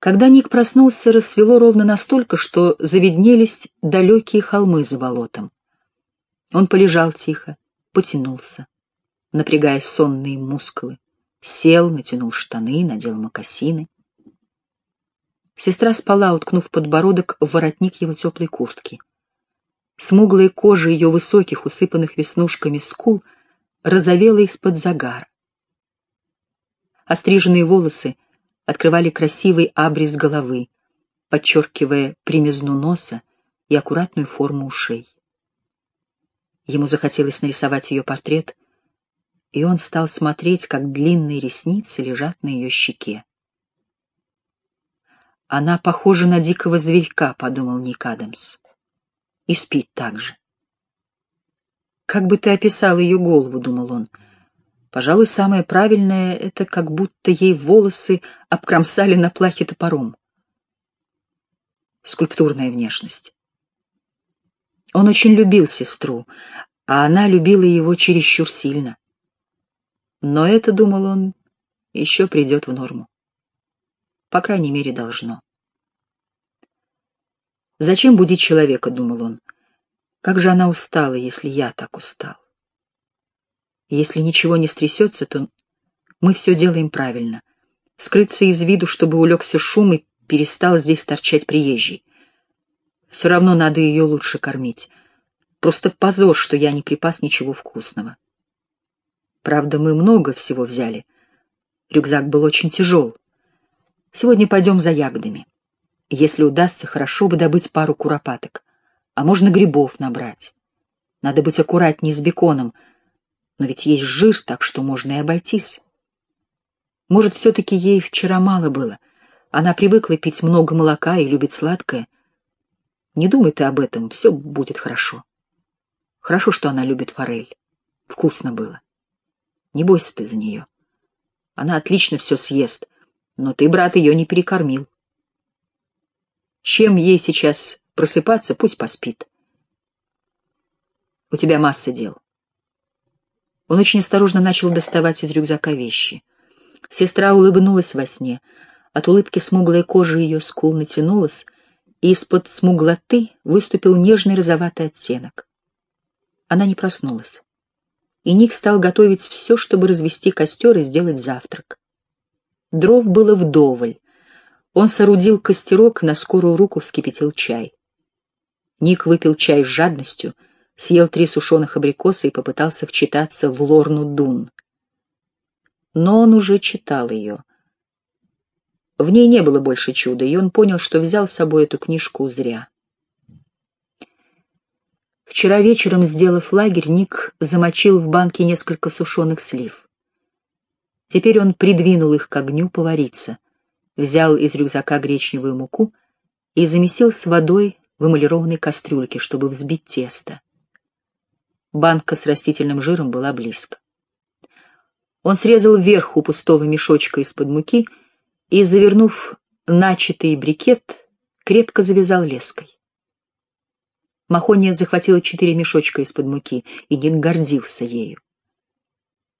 Когда Ник проснулся, рассвело ровно настолько, что завиднелись далекие холмы за болотом. Он полежал тихо, потянулся, напрягая сонные мускулы, сел, натянул штаны, надел мокасины. Сестра спала, уткнув подбородок в воротник его теплой куртки. Смуглая кожа ее высоких, усыпанных веснушками скул розовела из-под загара. Остриженные волосы открывали красивый абрис головы, подчеркивая примизну носа и аккуратную форму ушей. Ему захотелось нарисовать ее портрет, и он стал смотреть, как длинные ресницы лежат на ее щеке. «Она похожа на дикого зверька», — подумал Ник Адамс. «И спит так же». «Как бы ты описал ее голову?» — думал он. «Пожалуй, самое правильное — это как будто ей волосы обкромсали на плахе топором. Скульптурная внешность. Он очень любил сестру, а она любила его чересчур сильно. Но это, думал он, еще придет в норму. По крайней мере, должно. Зачем будить человека, думал он. Как же она устала, если я так устал. Если ничего не стрясется, то мы все делаем правильно. Скрыться из виду, чтобы улегся шум и перестал здесь торчать приезжий. Все равно надо ее лучше кормить. Просто позор, что я не припас ничего вкусного. Правда, мы много всего взяли. Рюкзак был очень тяжел. Сегодня пойдем за ягодами. Если удастся, хорошо бы добыть пару куропаток. А можно грибов набрать. Надо быть аккуратнее с беконом, но ведь есть жир, так что можно и обойтись. Может, все-таки ей вчера мало было. Она привыкла пить много молока и любит сладкое. Не думай ты об этом, все будет хорошо. Хорошо, что она любит форель. Вкусно было. Не бойся ты за нее. Она отлично все съест, но ты, брат, ее не перекормил. Чем ей сейчас просыпаться, пусть поспит. У тебя масса дел. Он очень осторожно начал доставать из рюкзака вещи. Сестра улыбнулась во сне. От улыбки смуглая кожа ее скул натянулась, и из-под смуглоты выступил нежный розоватый оттенок. Она не проснулась и Ник стал готовить все, чтобы развести костер и сделать завтрак. Дров было вдоволь. Он соорудил костерок, на скорую руку вскипятил чай. Ник выпил чай с жадностью, съел три сушеных абрикоса и попытался вчитаться в Лорну Дун. Но он уже читал ее. В ней не было больше чуда, и он понял, что взял с собой эту книжку зря. Вчера вечером, сделав лагерь, Ник замочил в банке несколько сушеных слив. Теперь он придвинул их к огню повариться, взял из рюкзака гречневую муку и замесил с водой в эмалированной кастрюльке, чтобы взбить тесто. Банка с растительным жиром была близко. Он срезал вверху пустого мешочка из-под муки и, завернув начатый брикет, крепко завязал леской. Махония захватила четыре мешочка из-под муки, и Ник гордился ею.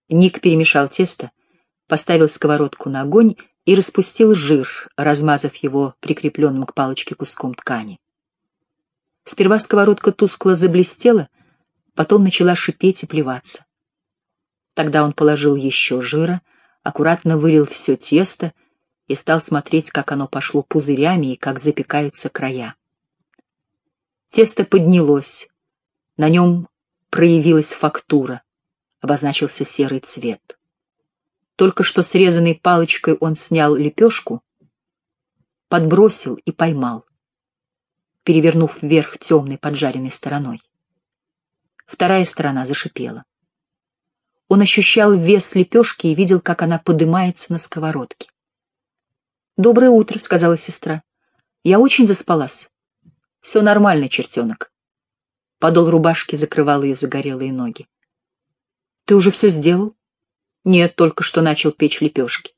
Ник перемешал тесто, поставил сковородку на огонь и распустил жир, размазав его прикрепленным к палочке куском ткани. Сперва сковородка тускло заблестела, потом начала шипеть и плеваться. Тогда он положил еще жира, аккуратно вылил все тесто и стал смотреть, как оно пошло пузырями и как запекаются края. Тесто поднялось. На нем проявилась фактура, обозначился серый цвет. Только что срезанной палочкой он снял лепешку, подбросил и поймал, перевернув вверх темной поджаренной стороной. Вторая сторона зашипела. Он ощущал вес лепешки и видел, как она подымается на сковородке. «Доброе утро», — сказала сестра. «Я очень заспалась. Все нормально, чертенок. Подол рубашки закрывал ее загорелые ноги. Ты уже все сделал? Нет, только что начал печь лепешки.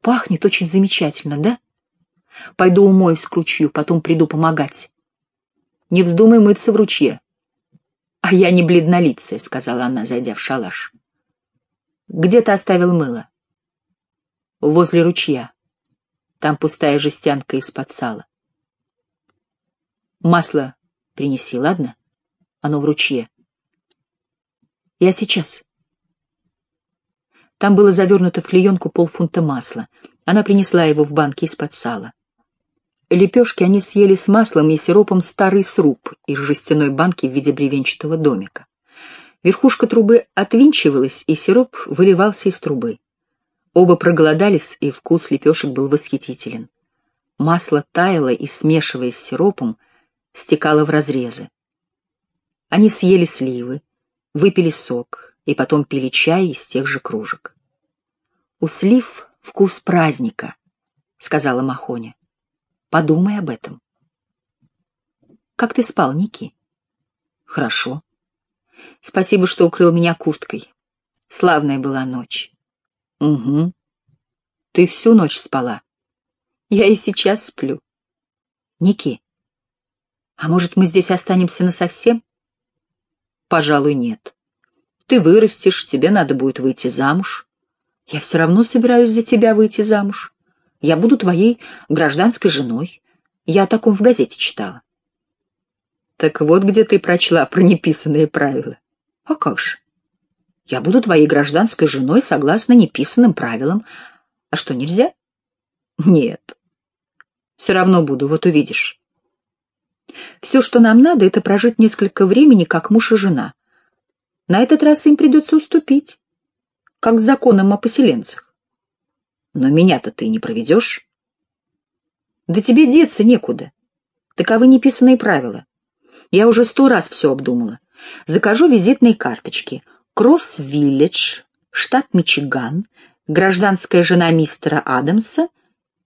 Пахнет очень замечательно, да? Пойду умоюсь к ручью, потом приду помогать. Не вздумай мыться в ручье. А я не бледнолицая, — сказала она, зайдя в шалаш. Где ты оставил мыло? Возле ручья. Там пустая жестянка из-под сала. Масло принеси, ладно? Оно в ручье. Я сейчас. Там было завернуто в клеенку полфунта масла. Она принесла его в банке из-под сала. Лепешки они съели с маслом и сиропом старый сруб из жестяной банки в виде бревенчатого домика. Верхушка трубы отвинчивалась, и сироп выливался из трубы. Оба проголодались, и вкус лепешек был восхитителен. Масло таяло и, смешиваясь с сиропом, стекало в разрезы. Они съели сливы, выпили сок и потом пили чай из тех же кружек. «У слив вкус праздника», — сказала Махоня. «Подумай об этом». «Как ты спал, Ники?» «Хорошо. Спасибо, что укрыл меня курткой. Славная была ночь». «Угу. Ты всю ночь спала?» «Я и сейчас сплю». «Ники, а может, мы здесь останемся насовсем?» «Пожалуй, нет. Ты вырастешь, тебе надо будет выйти замуж. Я все равно собираюсь за тебя выйти замуж. Я буду твоей гражданской женой. Я о таком в газете читала». «Так вот где ты прочла про неписанные правила. А как же? Я буду твоей гражданской женой согласно неписанным правилам. А что, нельзя?» «Нет. Все равно буду, вот увидишь». Все, что нам надо, это прожить несколько времени как муж и жена. На этот раз им придется уступить, как с законом о поселенцах. Но меня-то ты не проведешь. Да тебе деться некуда. Таковы неписанные правила. Я уже сто раз все обдумала. Закажу визитные карточки. Кросс-Виллидж, штат Мичиган, гражданская жена мистера Адамса —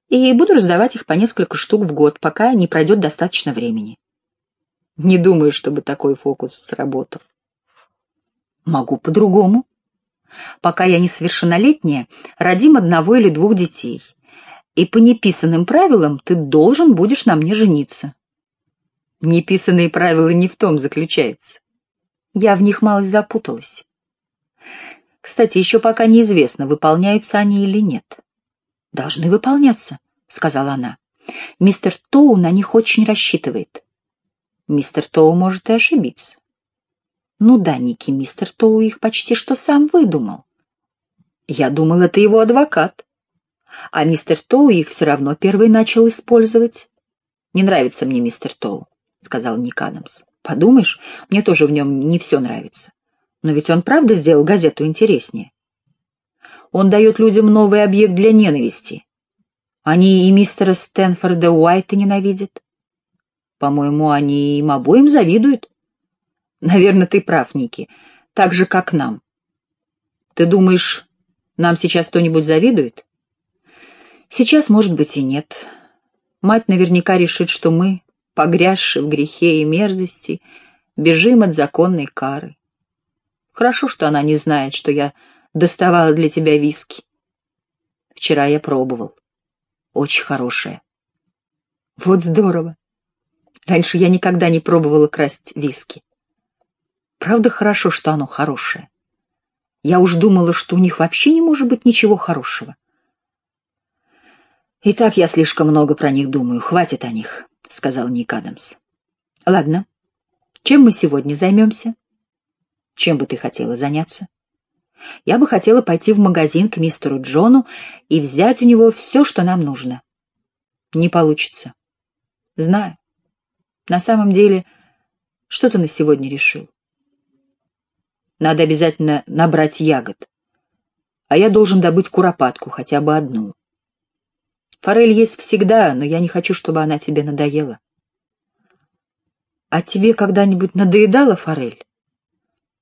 и буду раздавать их по несколько штук в год, пока не пройдет достаточно времени. Не думаю, чтобы такой фокус сработал. Могу по-другому. Пока я несовершеннолетняя, родим одного или двух детей. И по неписанным правилам ты должен будешь на мне жениться. Неписанные правила не в том заключаются. Я в них малость запуталась. Кстати, еще пока неизвестно, выполняются они или нет. Должны выполняться, сказала она. Мистер Тоу на них очень рассчитывает. Мистер Тоу может и ошибиться. Ну да, Ники, мистер Тоу их почти что сам выдумал. Я думал, это его адвокат. А мистер Тоу их все равно первый начал использовать. Не нравится мне мистер Тоу, сказал Ник Адамс. Подумаешь, мне тоже в нем не все нравится. Но ведь он правда сделал газету интереснее. Он дает людям новый объект для ненависти. Они и мистера Стэнфорда Уайта ненавидят. По-моему, они им обоим завидуют. Наверное, ты прав, Ники, так же, как нам. Ты думаешь, нам сейчас кто-нибудь завидует? Сейчас, может быть, и нет. Мать наверняка решит, что мы, погрязшие в грехе и мерзости, бежим от законной кары. Хорошо, что она не знает, что я доставала для тебя виски. Вчера я пробовал. Очень хорошее. Вот здорово. Раньше я никогда не пробовала красть виски. Правда хорошо, что оно хорошее. Я уж думала, что у них вообще не может быть ничего хорошего. И так я слишком много про них думаю. Хватит о них, — сказал Ник Адамс. Ладно. Чем мы сегодня займемся? Чем бы ты хотела заняться? Я бы хотела пойти в магазин к мистеру Джону и взять у него все, что нам нужно. Не получится. Знаю. На самом деле, что ты на сегодня решил? Надо обязательно набрать ягод. А я должен добыть куропатку, хотя бы одну. Форель есть всегда, но я не хочу, чтобы она тебе надоела. А тебе когда-нибудь надоедала форель?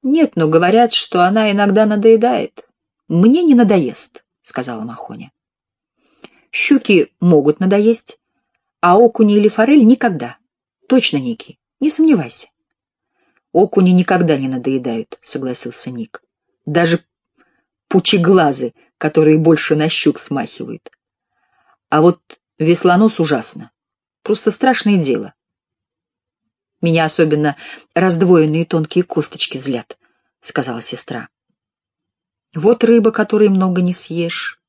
Нет, но говорят, что она иногда надоедает. Мне не надоест, сказала Махоня. Щуки могут надоесть, а окуни или форель никогда. Точно, Ники, не сомневайся. Окуни никогда не надоедают, согласился Ник. Даже пучеглазы, которые больше на щук смахивают. А вот веслонос ужасно. Просто страшное дело. Меня особенно раздвоенные тонкие косточки злят, — сказала сестра. Вот рыба, которой много не съешь.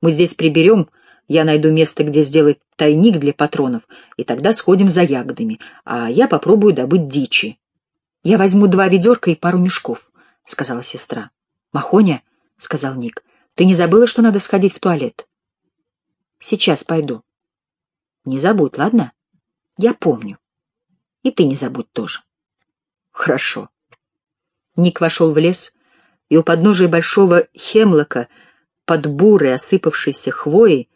Мы здесь приберем, Я найду место, где сделать тайник для патронов, и тогда сходим за ягодами, а я попробую добыть дичи. Я возьму два ведерка и пару мешков, — сказала сестра. — Махоня, — сказал Ник, — ты не забыла, что надо сходить в туалет? — Сейчас пойду. — Не забудь, ладно? Я помню. И ты не забудь тоже. — Хорошо. Ник вошел в лес, и у подножия большого хемлока под бурой осыпавшейся хвоей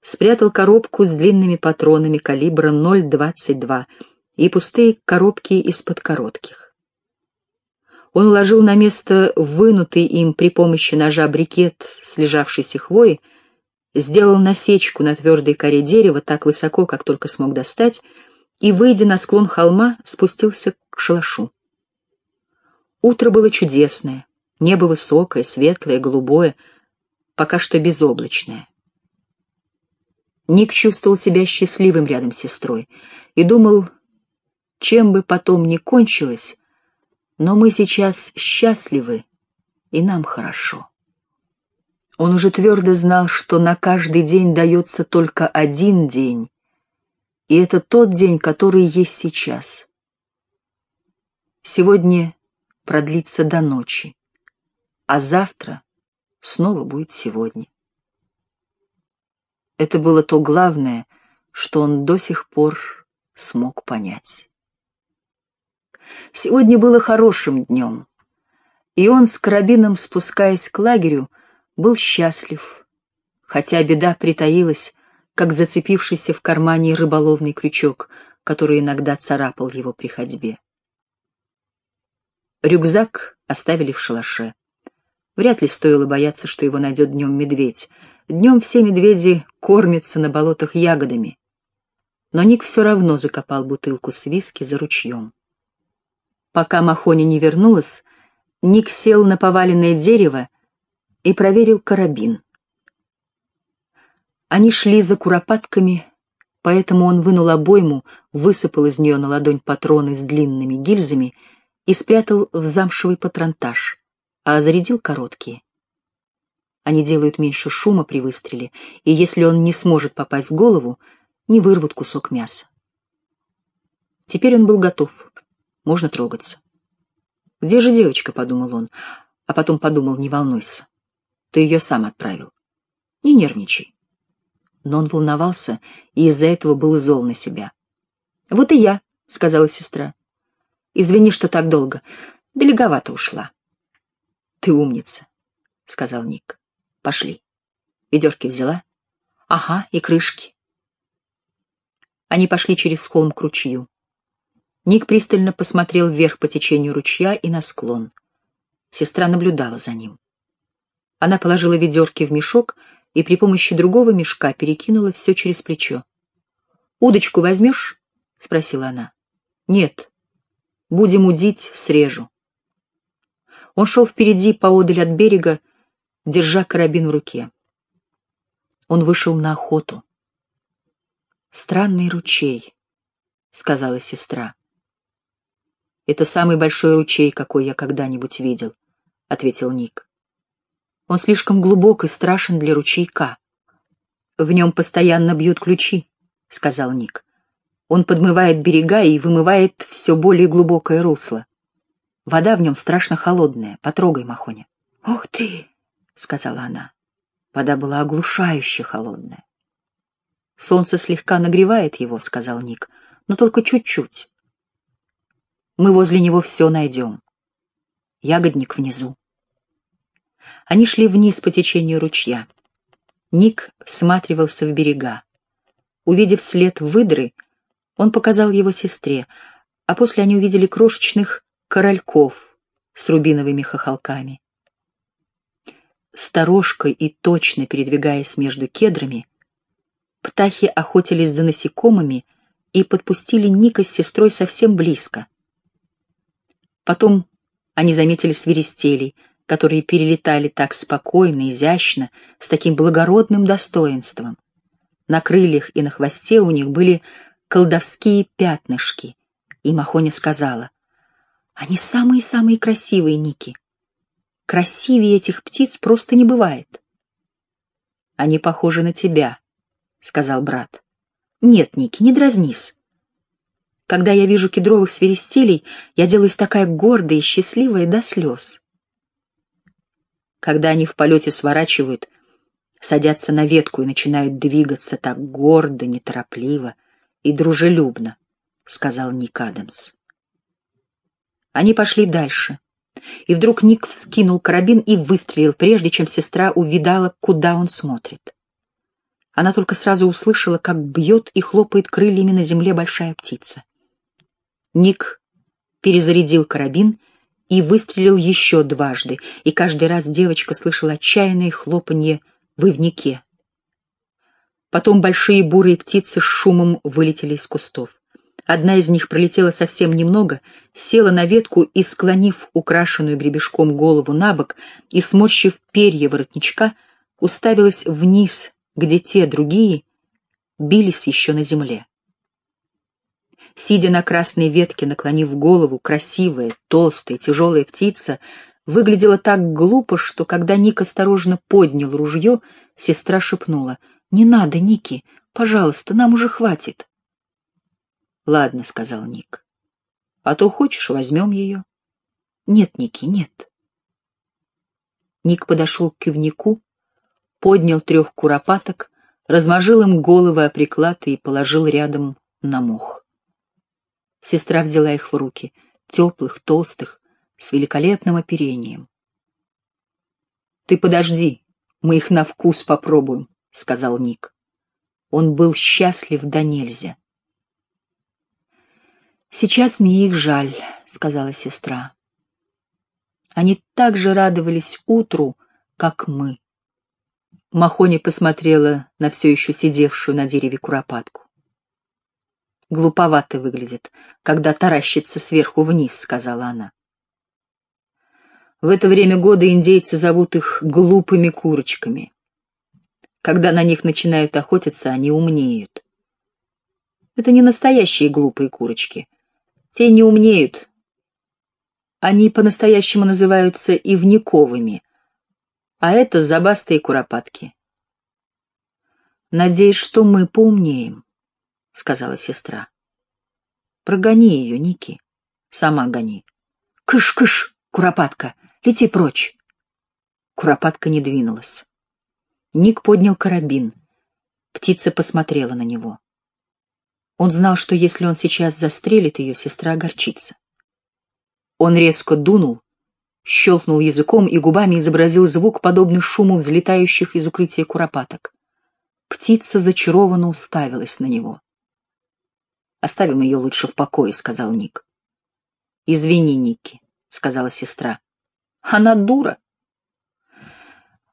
спрятал коробку с длинными патронами калибра 0,22 и пустые коробки из-под коротких. Он уложил на место вынутый им при помощи ножа брикет с лежавшейся хвои, сделал насечку на твердой коре дерева так высоко, как только смог достать, и, выйдя на склон холма, спустился к шалашу. Утро было чудесное, небо высокое, светлое, голубое, пока что безоблачное. Ник чувствовал себя счастливым рядом с сестрой и думал, чем бы потом ни кончилось, но мы сейчас счастливы, и нам хорошо. Он уже твердо знал, что на каждый день дается только один день, и это тот день, который есть сейчас. Сегодня продлится до ночи, а завтра снова будет сегодня. Это было то главное, что он до сих пор смог понять. Сегодня было хорошим днем, и он с карабином, спускаясь к лагерю, был счастлив, хотя беда притаилась, как зацепившийся в кармане рыболовный крючок, который иногда царапал его при ходьбе. Рюкзак оставили в шалаше. Вряд ли стоило бояться, что его найдет днем медведь, Днем все медведи кормятся на болотах ягодами. Но Ник все равно закопал бутылку с виски за ручьем. Пока Махони не вернулась, Ник сел на поваленное дерево и проверил карабин. Они шли за куропатками, поэтому он вынул обойму, высыпал из нее на ладонь патроны с длинными гильзами и спрятал в замшевый патронтаж, а зарядил короткие. Они делают меньше шума при выстреле, и если он не сможет попасть в голову, не вырвут кусок мяса. Теперь он был готов. Можно трогаться. «Где же девочка?» — подумал он, а потом подумал, не волнуйся. Ты ее сам отправил. Не нервничай. Но он волновался и из-за этого был зол на себя. «Вот и я», — сказала сестра. «Извини, что так долго. Далековато ушла». «Ты умница», — сказал Ник. Пошли. Ведерки взяла? Ага, и крышки. Они пошли через склон к ручью. Ник пристально посмотрел вверх по течению ручья и на склон. Сестра наблюдала за ним. Она положила ведерки в мешок и при помощи другого мешка перекинула все через плечо. «Удочку возьмешь?» — спросила она. «Нет. Будем удить, срежу». Он шел впереди поодаль от берега, держа карабин в руке. Он вышел на охоту. «Странный ручей», — сказала сестра. «Это самый большой ручей, какой я когда-нибудь видел», — ответил Ник. «Он слишком глубок и страшен для ручейка. В нем постоянно бьют ключи», — сказал Ник. «Он подмывает берега и вымывает все более глубокое русло. Вода в нем страшно холодная. Потрогай, Махоня». «Ух ты!» Сказала она. Вода была оглушающе холодная. «Солнце слегка нагревает его», — сказал Ник, — «но только чуть-чуть. Мы возле него все найдем. Ягодник внизу». Они шли вниз по течению ручья. Ник всматривался в берега. Увидев след выдры, он показал его сестре, а после они увидели крошечных корольков с рубиновыми хохолками. Сторожкой и точно передвигаясь между кедрами, птахи охотились за насекомыми и подпустили Ника с сестрой совсем близко. Потом они заметили свиристелей, которые перелетали так спокойно, изящно, с таким благородным достоинством. На крыльях и на хвосте у них были колдовские пятнышки, и Махоня сказала, «Они самые-самые красивые, Ники. Красивее этих птиц просто не бывает. Они похожи на тебя, — сказал брат. «Нет, Ники, не дразнись. Когда я вижу кедровых свиристелей, я делаюсь такая гордая и счастливая до слез. Когда они в полете сворачивают, садятся на ветку и начинают двигаться так гордо, неторопливо и дружелюбно, — сказал Ник Адамс. Они пошли дальше, и вдруг Ник вскинул карабин и выстрелил, прежде чем сестра увидала, куда он смотрит. Она только сразу услышала, как бьет и хлопает крыльями на земле большая птица. Ник перезарядил карабин и выстрелил еще дважды, и каждый раз девочка слышала отчаянное хлопанье в ивнике. Потом большие бурые птицы с шумом вылетели из кустов. Одна из них пролетела совсем немного, села на ветку и, склонив украшенную гребешком голову на бок и сморщив перья воротничка, уставилась вниз, где те, другие, бились еще на земле. Сидя на красной ветке, наклонив голову, красивая, толстая, тяжелая птица выглядела так глупо, что, когда Ник осторожно поднял ружье, сестра шепнула, «Не надо, Ники, пожалуйста, нам уже хватит». «Ладно», — сказал Ник. «А то хочешь, возьмем ее?» «Нет, Ники, нет». Ник подошел к кивнику, поднял трех куропаток, размажил им головы о приклад и положил рядом на мох. Сестра взяла их в руки, теплых, толстых, с великолепным оперением. «Ты подожди, мы их на вкус попробуем», — сказал Ник. Он был счастлив до нельзя. «Сейчас мне их жаль», — сказала сестра. Они так же радовались утру, как мы. Махони посмотрела на все еще сидевшую на дереве куропатку. «Глуповато выглядит, когда таращится сверху вниз», — сказала она. В это время года индейцы зовут их глупыми курочками. Когда на них начинают охотиться, они умнеют. Это не настоящие глупые курочки. Те не умнеют. Они по-настоящему называются ивниковыми, а это забастые куропатки. «Надеюсь, что мы поумнеем», — сказала сестра. «Прогони ее, Ники. Сама гони». «Кыш-кыш, куропатка, лети прочь». Куропатка не двинулась. Ник поднял карабин. Птица посмотрела на него. Он знал, что если он сейчас застрелит ее, сестра огорчится. Он резко дунул, щелкнул языком и губами изобразил звук, подобный шуму взлетающих из укрытия куропаток. Птица зачарованно уставилась на него. «Оставим ее лучше в покое», — сказал Ник. «Извини, Ники», — сказала сестра. «Она дура».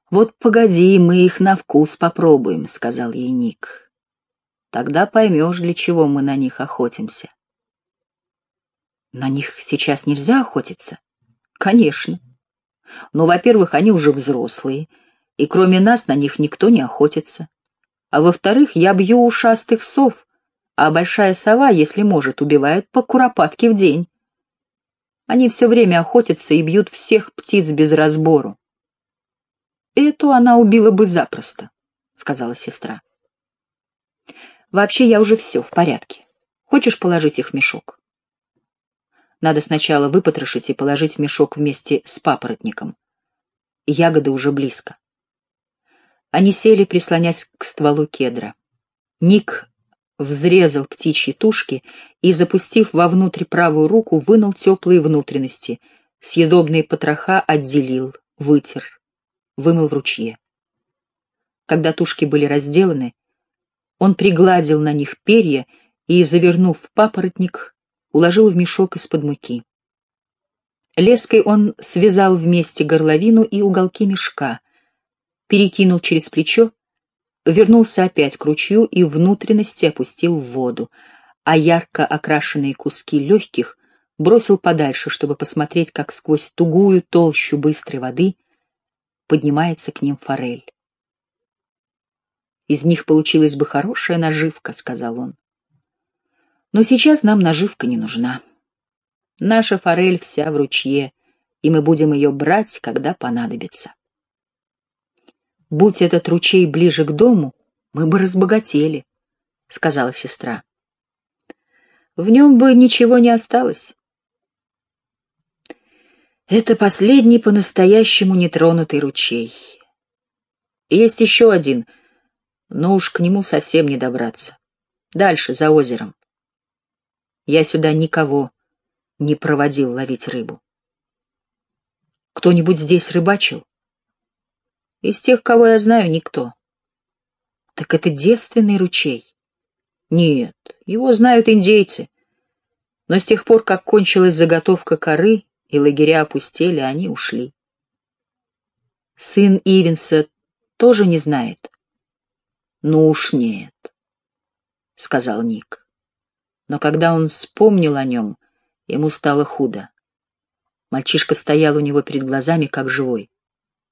«Вот погоди, мы их на вкус попробуем», — сказал ей Ник. «Тогда поймешь, для чего мы на них охотимся». «На них сейчас нельзя охотиться?» Конечно. Но, во-первых, они уже взрослые, и кроме нас на них никто не охотится. А во-вторых, я бью ушастых сов, а большая сова, если может, убивает по куропатке в день. Они все время охотятся и бьют всех птиц без разбору. «Эту она убила бы запросто», — сказала сестра. «Вообще я уже все в порядке. Хочешь положить их в мешок?» Надо сначала выпотрошить и положить в мешок вместе с папоротником. Ягоды уже близко. Они сели, прислонясь к стволу кедра. Ник взрезал птичьи тушки и, запустив вовнутрь правую руку, вынул теплые внутренности, съедобные потроха отделил, вытер, вымыл в ручье. Когда тушки были разделаны, он пригладил на них перья и, завернув в папоротник, уложил в мешок из-под муки. Леской он связал вместе горловину и уголки мешка, перекинул через плечо, вернулся опять к ручью и внутренности опустил в воду, а ярко окрашенные куски легких бросил подальше, чтобы посмотреть, как сквозь тугую толщу быстрой воды поднимается к ним форель. «Из них получилась бы хорошая наживка», — сказал он. Но сейчас нам наживка не нужна. Наша форель вся в ручье, и мы будем ее брать, когда понадобится. Будь этот ручей ближе к дому, Мы бы разбогатели, — сказала сестра. В нем бы ничего не осталось. Это последний по-настоящему нетронутый ручей. Есть еще один, но уж к нему совсем не добраться. Дальше, за озером. Я сюда никого не проводил ловить рыбу. Кто-нибудь здесь рыбачил? Из тех, кого я знаю, никто. Так это девственный ручей. Нет, его знают индейцы. Но с тех пор, как кончилась заготовка коры и лагеря опустели, они ушли. Сын Ивенса тоже не знает? Ну уж нет, — сказал Ник. Но когда он вспомнил о нем, ему стало худо. Мальчишка стоял у него перед глазами, как живой.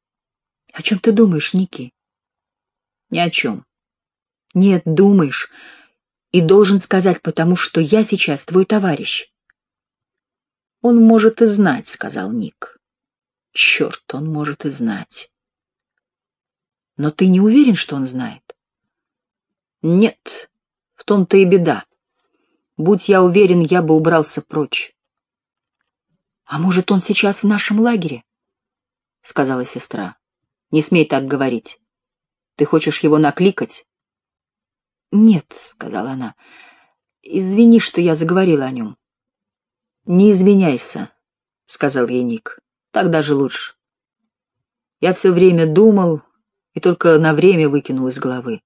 — О чем ты думаешь, Ники? — Ни о чем. — Нет, думаешь, и должен сказать, потому что я сейчас твой товарищ. — Он может и знать, — сказал Ник. — Черт, он может и знать. — Но ты не уверен, что он знает? — Нет, в том-то и беда. Будь я уверен, я бы убрался прочь. — А может, он сейчас в нашем лагере? — сказала сестра. — Не смей так говорить. Ты хочешь его накликать? — Нет, — сказала она. — Извини, что я заговорила о нем. — Не извиняйся, — сказал ей Ник. — Так даже лучше. Я все время думал и только на время выкинул из головы.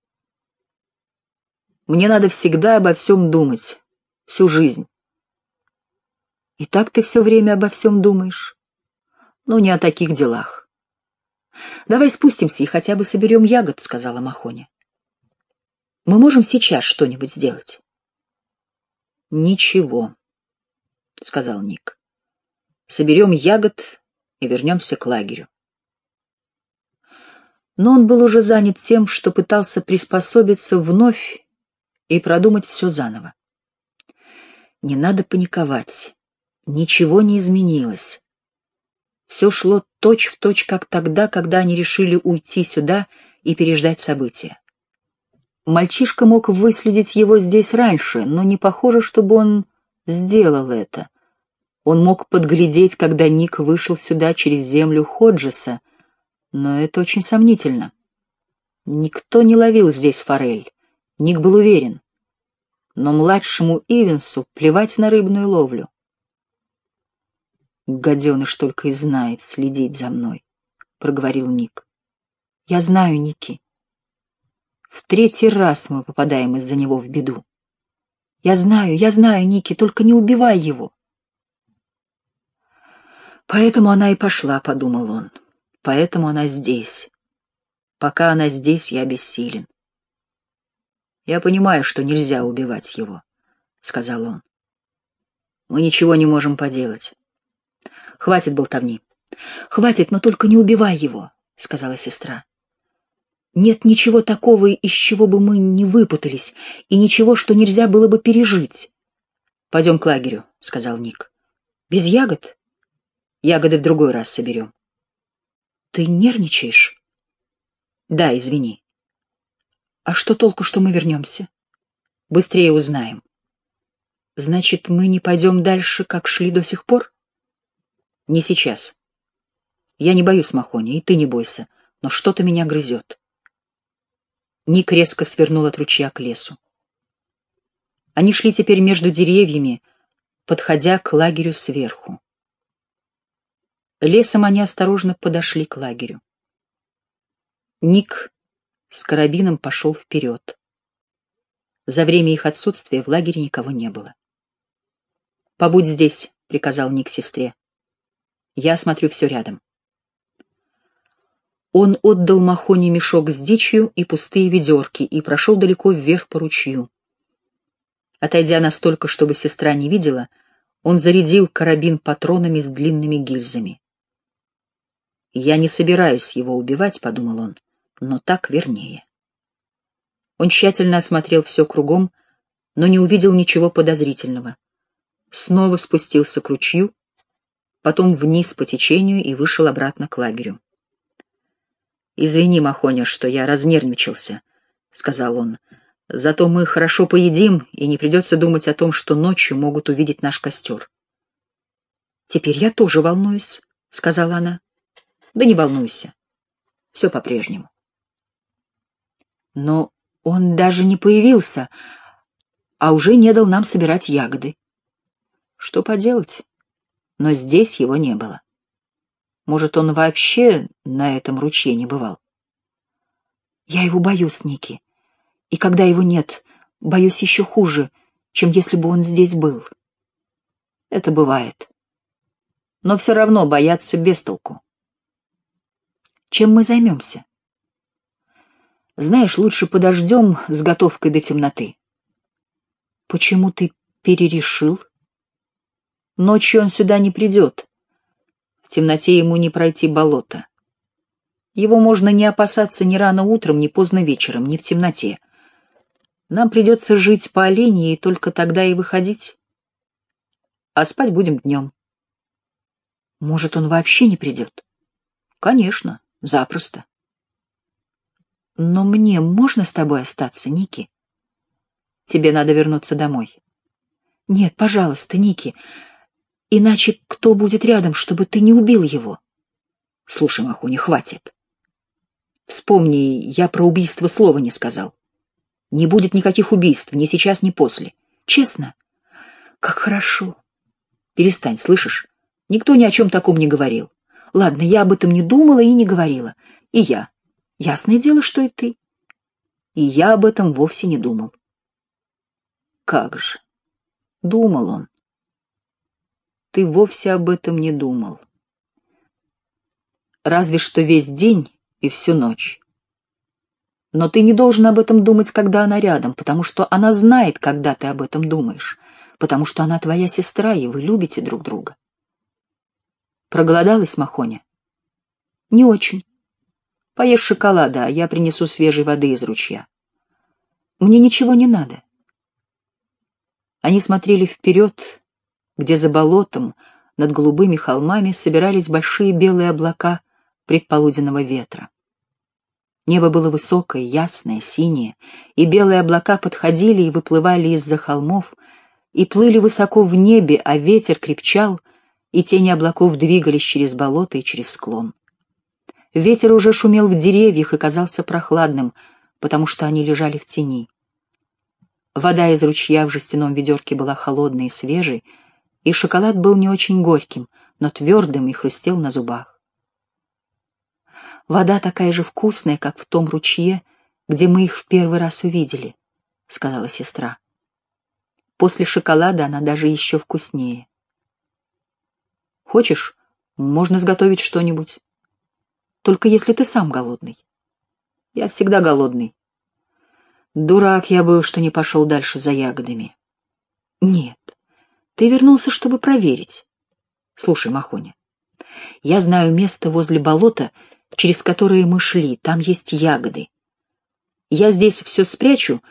Мне надо всегда обо всем думать, всю жизнь. И так ты все время обо всем думаешь? Ну, не о таких делах. Давай спустимся и хотя бы соберем ягод, — сказала Махоня. Мы можем сейчас что-нибудь сделать? Ничего, — сказал Ник. Соберем ягод и вернемся к лагерю. Но он был уже занят тем, что пытался приспособиться вновь и продумать все заново. Не надо паниковать. Ничего не изменилось. Все шло точь-в-точь, точь, как тогда, когда они решили уйти сюда и переждать события. Мальчишка мог выследить его здесь раньше, но не похоже, чтобы он сделал это. Он мог подглядеть, когда Ник вышел сюда через землю Ходжеса, но это очень сомнительно. Никто не ловил здесь форель. Ник был уверен. Но младшему Ивенсу плевать на рыбную ловлю. «Гаденыш только и знает следить за мной», — проговорил Ник. «Я знаю, Ники. В третий раз мы попадаем из-за него в беду. Я знаю, я знаю, Ники, только не убивай его». «Поэтому она и пошла», — подумал он. «Поэтому она здесь. Пока она здесь, я бессилен». «Я понимаю, что нельзя убивать его», — сказал он. «Мы ничего не можем поделать. Хватит болтовни. Хватит, но только не убивай его, сказала сестра. Нет ничего такого, из чего бы мы не выпутались, и ничего, что нельзя было бы пережить. Пойдем к лагерю, сказал Ник. Без ягод? Ягоды в другой раз соберем. Ты нервничаешь? Да, извини. А что толку, что мы вернемся? Быстрее узнаем. Значит, мы не пойдем дальше, как шли до сих пор? Не сейчас. Я не боюсь Махони, и ты не бойся, но что-то меня грызет. Ник резко свернул от ручья к лесу. Они шли теперь между деревьями, подходя к лагерю сверху. Лесом они осторожно подошли к лагерю. Ник с карабином пошел вперед. За время их отсутствия в лагере никого не было. «Побудь здесь», — приказал Ник сестре. Я осмотрю все рядом. Он отдал Махоне мешок с дичью и пустые ведерки и прошел далеко вверх по ручью. Отойдя настолько, чтобы сестра не видела, он зарядил карабин патронами с длинными гильзами. «Я не собираюсь его убивать», — подумал он, — «но так вернее». Он тщательно осмотрел все кругом, но не увидел ничего подозрительного. Снова спустился к ручью потом вниз по течению и вышел обратно к лагерю. «Извини, Махоня, что я разнервничался. — сказал он. «Зато мы хорошо поедим, и не придется думать о том, что ночью могут увидеть наш костер». «Теперь я тоже волнуюсь», — сказала она. «Да не волнуйся. Все по-прежнему». Но он даже не появился, а уже не дал нам собирать ягоды. Что поделать? Но здесь его не было. Может, он вообще на этом ручье не бывал? Я его боюсь, Ники. И когда его нет, боюсь еще хуже, чем если бы он здесь был. Это бывает. Но все равно бояться без толку. Чем мы займемся? Знаешь, лучше подождем с готовкой до темноты. Почему ты перерешил? Ночью он сюда не придет. В темноте ему не пройти болото. Его можно не опасаться ни рано утром, ни поздно вечером, ни в темноте. Нам придется жить по олене и только тогда и выходить. А спать будем днем. Может, он вообще не придет? Конечно, запросто. Но мне можно с тобой остаться, Ники? Тебе надо вернуться домой. Нет, пожалуйста, Ники. Иначе кто будет рядом, чтобы ты не убил его? Слушай, Махуни, хватит. Вспомни, я про убийство слова не сказал. Не будет никаких убийств, ни сейчас, ни после. Честно? Как хорошо. Перестань, слышишь? Никто ни о чем таком не говорил. Ладно, я об этом не думала и не говорила. И я. Ясное дело, что и ты. И я об этом вовсе не думал. Как же? Думал он. Ты вовсе об этом не думал. Разве что весь день и всю ночь. Но ты не должен об этом думать, когда она рядом, потому что она знает, когда ты об этом думаешь, потому что она твоя сестра, и вы любите друг друга. Проголодалась Махоня? Не очень. Поешь шоколада, а я принесу свежей воды из ручья. Мне ничего не надо. Они смотрели вперед, где за болотом, над голубыми холмами собирались большие белые облака предполуденного ветра. Небо было высокое, ясное, синее, и белые облака подходили и выплывали из-за холмов, и плыли высоко в небе, а ветер крепчал, и тени облаков двигались через болото и через склон. Ветер уже шумел в деревьях и казался прохладным, потому что они лежали в тени. Вода из ручья в жестяном ведерке была холодной и свежей, и шоколад был не очень горьким, но твердым и хрустел на зубах. «Вода такая же вкусная, как в том ручье, где мы их в первый раз увидели», — сказала сестра. «После шоколада она даже еще вкуснее». «Хочешь, можно сготовить что-нибудь?» Только если ты сам голодный. Я всегда голодный. Дурак я был, что не пошел дальше за ягодами. Нет, ты вернулся, чтобы проверить. Слушай, Махоня, я знаю место возле болота, через которое мы шли, там есть ягоды. Я здесь все спрячу,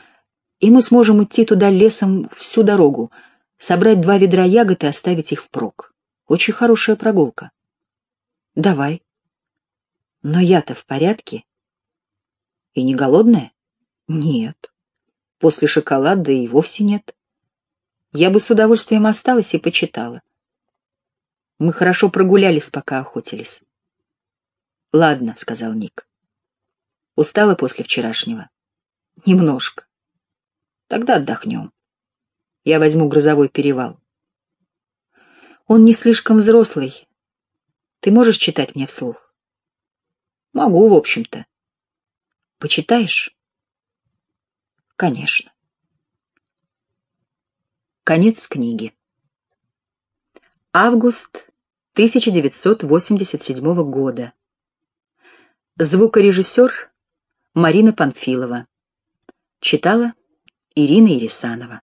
и мы сможем идти туда лесом всю дорогу, собрать два ведра ягод и оставить их впрок. Очень хорошая прогулка. Давай. Но я-то в порядке. И не голодная? Нет. После шоколада и вовсе нет. Я бы с удовольствием осталась и почитала. Мы хорошо прогулялись, пока охотились. Ладно, сказал Ник. Устала после вчерашнего? Немножко. Тогда отдохнем. Я возьму грузовой перевал. Он не слишком взрослый. Ты можешь читать мне вслух? Могу, в общем-то. Почитаешь? Конечно. Конец книги. Август 1987 года. Звукорежиссер Марина Панфилова. Читала Ирина Ирисанова.